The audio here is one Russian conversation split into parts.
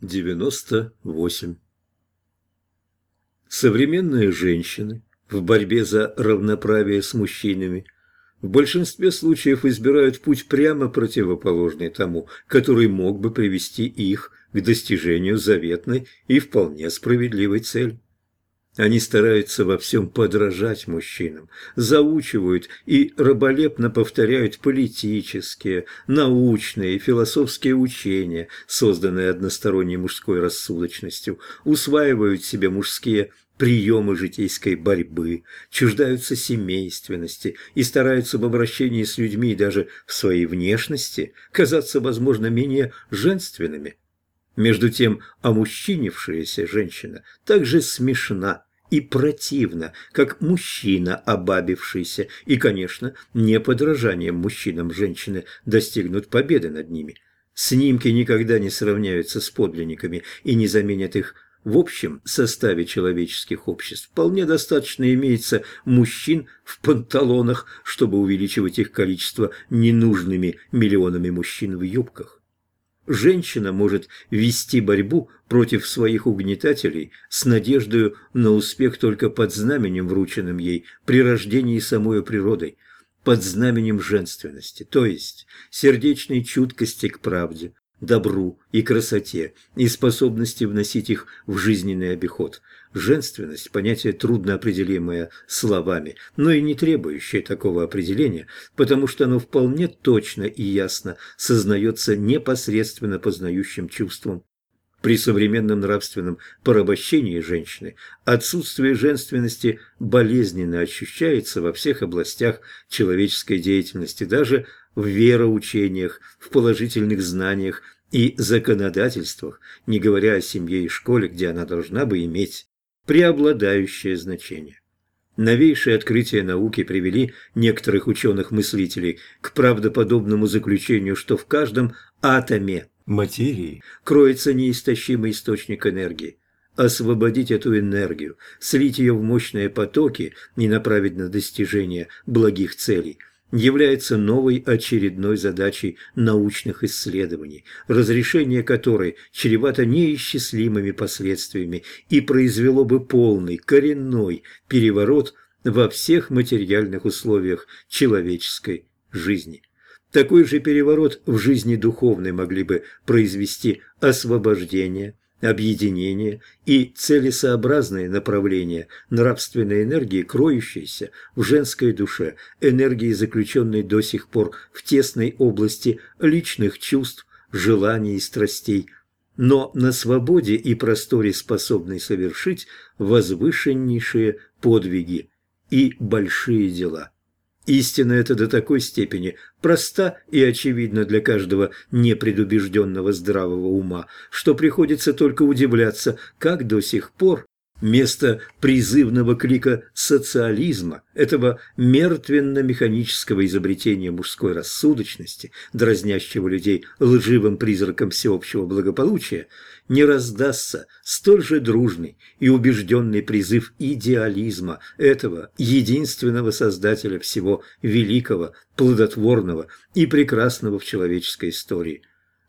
98. Современные женщины в борьбе за равноправие с мужчинами в большинстве случаев избирают путь прямо противоположный тому, который мог бы привести их к достижению заветной и вполне справедливой цели. Они стараются во всем подражать мужчинам, заучивают и раболепно повторяют политические, научные и философские учения, созданные односторонней мужской рассудочностью, усваивают себе мужские приемы житейской борьбы, чуждаются семейственности и стараются в обращении с людьми и даже в своей внешности казаться, возможно, менее женственными, между тем, омужчинившаяся женщина также смешна и противна, как мужчина обабившийся, и, конечно, не подражанием мужчинам женщины достигнут победы над ними. Снимки никогда не сравняются с подлинниками и не заменят их в общем составе человеческих обществ вполне достаточно имеется мужчин в панталонах, чтобы увеличивать их количество ненужными миллионами мужчин в юбках женщина может вести борьбу против своих угнетателей с надеждой на успех только под знаменем, врученным ей при рождении самой природой, под знаменем женственности, то есть сердечной чуткости к правде, добру и красоте и способности вносить их в жизненный обиход. Женственность – понятие трудно определимое словами, но и не требующее такого определения, потому что оно вполне точно и ясно сознается непосредственно познающим чувством. При современном нравственном порабощении женщины отсутствие женственности болезненно ощущается во всех областях человеческой деятельности, даже в вероучениях, в положительных знаниях и законодательствах, не говоря о семье и школе, где она должна бы иметь преобладающее значение. Новейшие открытия науки привели некоторых ученых-мыслителей к правдоподобному заключению, что в каждом атоме материи кроется неистощимый источник энергии. Освободить эту энергию, слить ее в мощные потоки и направить на достижение благих целей – является новой очередной задачей научных исследований, разрешение которой чревато неисчислимыми последствиями и произвело бы полный, коренной переворот во всех материальных условиях человеческой жизни. Такой же переворот в жизни духовной могли бы произвести освобождение, объединение и целесообразное направление нравственной энергии, кроющейся в женской душе, энергии, заключенной до сих пор в тесной области личных чувств, желаний и страстей, но на свободе и просторе способной совершить возвышеннейшие подвиги и большие дела. Истина эта до такой степени проста и очевидна для каждого непредубежденного здравого ума, что приходится только удивляться, как до сих пор место призывного клика социализма, этого мертвенно-механического изобретения мужской рассудочности, дразнящего людей лживым призраком всеобщего благополучия, не раздастся столь же дружный и убежденный призыв идеализма этого единственного создателя всего великого, плодотворного и прекрасного в человеческой истории.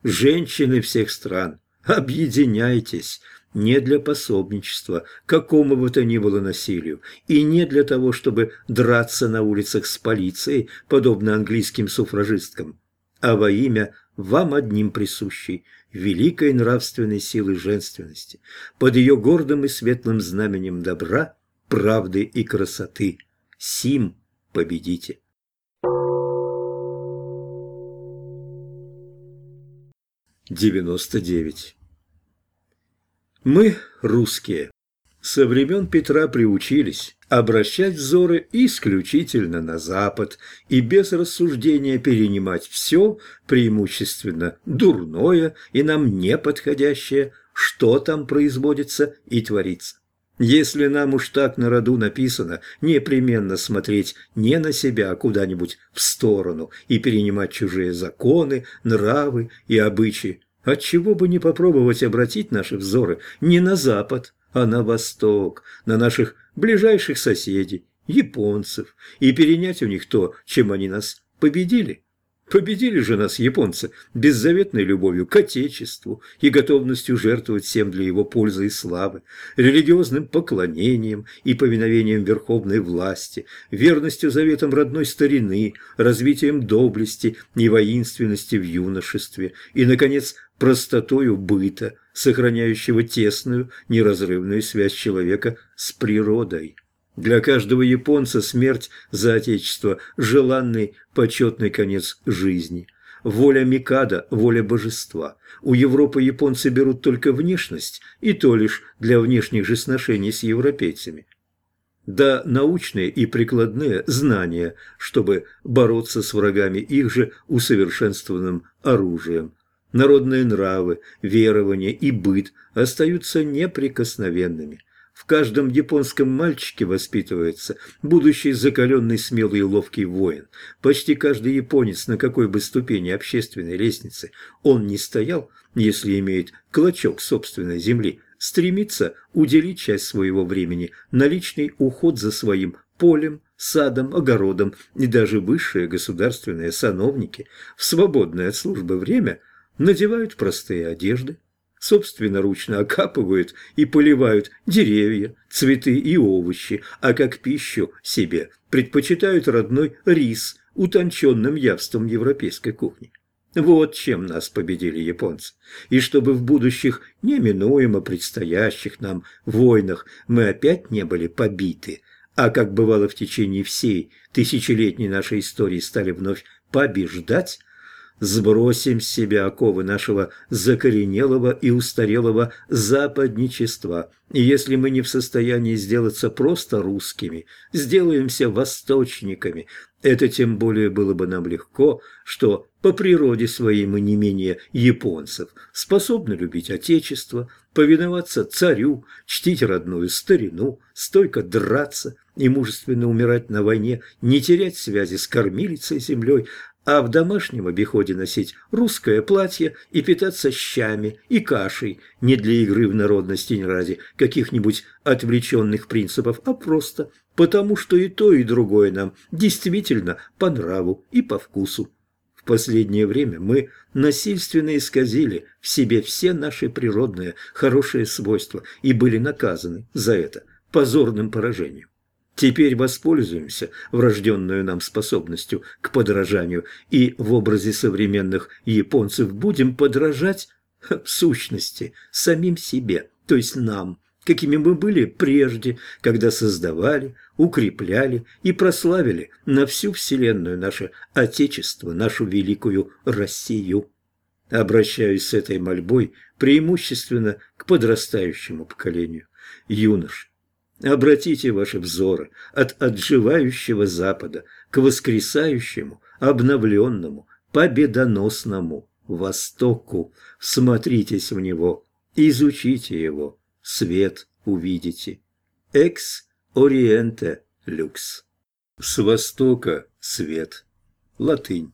Женщины всех стран, объединяйтесь! Не для пособничества, какому бы то ни было насилию, и не для того, чтобы драться на улицах с полицией, подобно английским суфражисткам, а во имя вам одним присущей великой нравственной силы женственности, под ее гордым и светлым знаменем добра, правды и красоты. Сим победите. Девяносто девять. Мы, русские, со времен Петра приучились обращать взоры исключительно на Запад и без рассуждения перенимать все, преимущественно дурное и нам неподходящее, что там производится и творится. Если нам уж так на роду написано непременно смотреть не на себя, а куда-нибудь в сторону и перенимать чужие законы, нравы и обычаи, Отчего бы не попробовать обратить наши взоры не на запад, а на восток, на наших ближайших соседей, японцев, и перенять у них то, чем они нас победили? Победили же нас японцы беззаветной любовью к Отечеству и готовностью жертвовать всем для его пользы и славы, религиозным поклонением и повиновением верховной власти, верностью заветам родной старины, развитием доблести и воинственности в юношестве и, наконец, простотою быта, сохраняющего тесную, неразрывную связь человека с природой. Для каждого японца смерть за отечество – желанный почетный конец жизни. Воля Микада – воля божества. У Европы японцы берут только внешность, и то лишь для внешних же сношений с европейцами. Да научные и прикладные знания, чтобы бороться с врагами их же усовершенствованным оружием. Народные нравы, верования и быт остаются неприкосновенными – в каждом японском мальчике воспитывается будущий закаленный, смелый и ловкий воин. Почти каждый японец, на какой бы ступени общественной лестницы он не стоял, если имеет клочок собственной земли, стремится уделить часть своего времени на личный уход за своим полем, садом, огородом и даже высшие государственные сановники в свободное от службы время надевают простые одежды, собственноручно окапывают и поливают деревья, цветы и овощи, а как пищу себе предпочитают родной рис, утонченным явством европейской кухни. Вот чем нас победили японцы. И чтобы в будущих, неминуемо предстоящих нам войнах мы опять не были побиты, а, как бывало в течение всей тысячелетней нашей истории, стали вновь побеждать, Сбросим с себя оковы нашего закоренелого и устарелого западничества. И если мы не в состоянии сделаться просто русскими, сделаемся восточниками. Это тем более было бы нам легко, что по природе своей мы не менее японцев, способны любить Отечество, повиноваться царю, чтить родную старину, стойко драться и мужественно умирать на войне, не терять связи с кормилицей землей, а в домашнем обиходе носить русское платье и питаться щами и кашей не для игры в народности не ради каких-нибудь отвлеченных принципов, а просто потому, что и то, и другое нам действительно по нраву и по вкусу. В последнее время мы насильственно исказили в себе все наши природные хорошие свойства и были наказаны за это позорным поражением. Теперь воспользуемся врожденную нам способностью к подражанию и в образе современных японцев будем подражать в сущности самим себе, то есть нам, какими мы были прежде, когда создавали, укрепляли и прославили на всю Вселенную наше Отечество, нашу великую Россию. Обращаюсь с этой мольбой преимущественно к подрастающему поколению юнош, Обратите ваши взоры от отживающего Запада к воскресающему, обновленному, победоносному Востоку. Смотритесь в него, изучите его, свет увидите. Экс ориенте люкс. С востока свет. Латынь.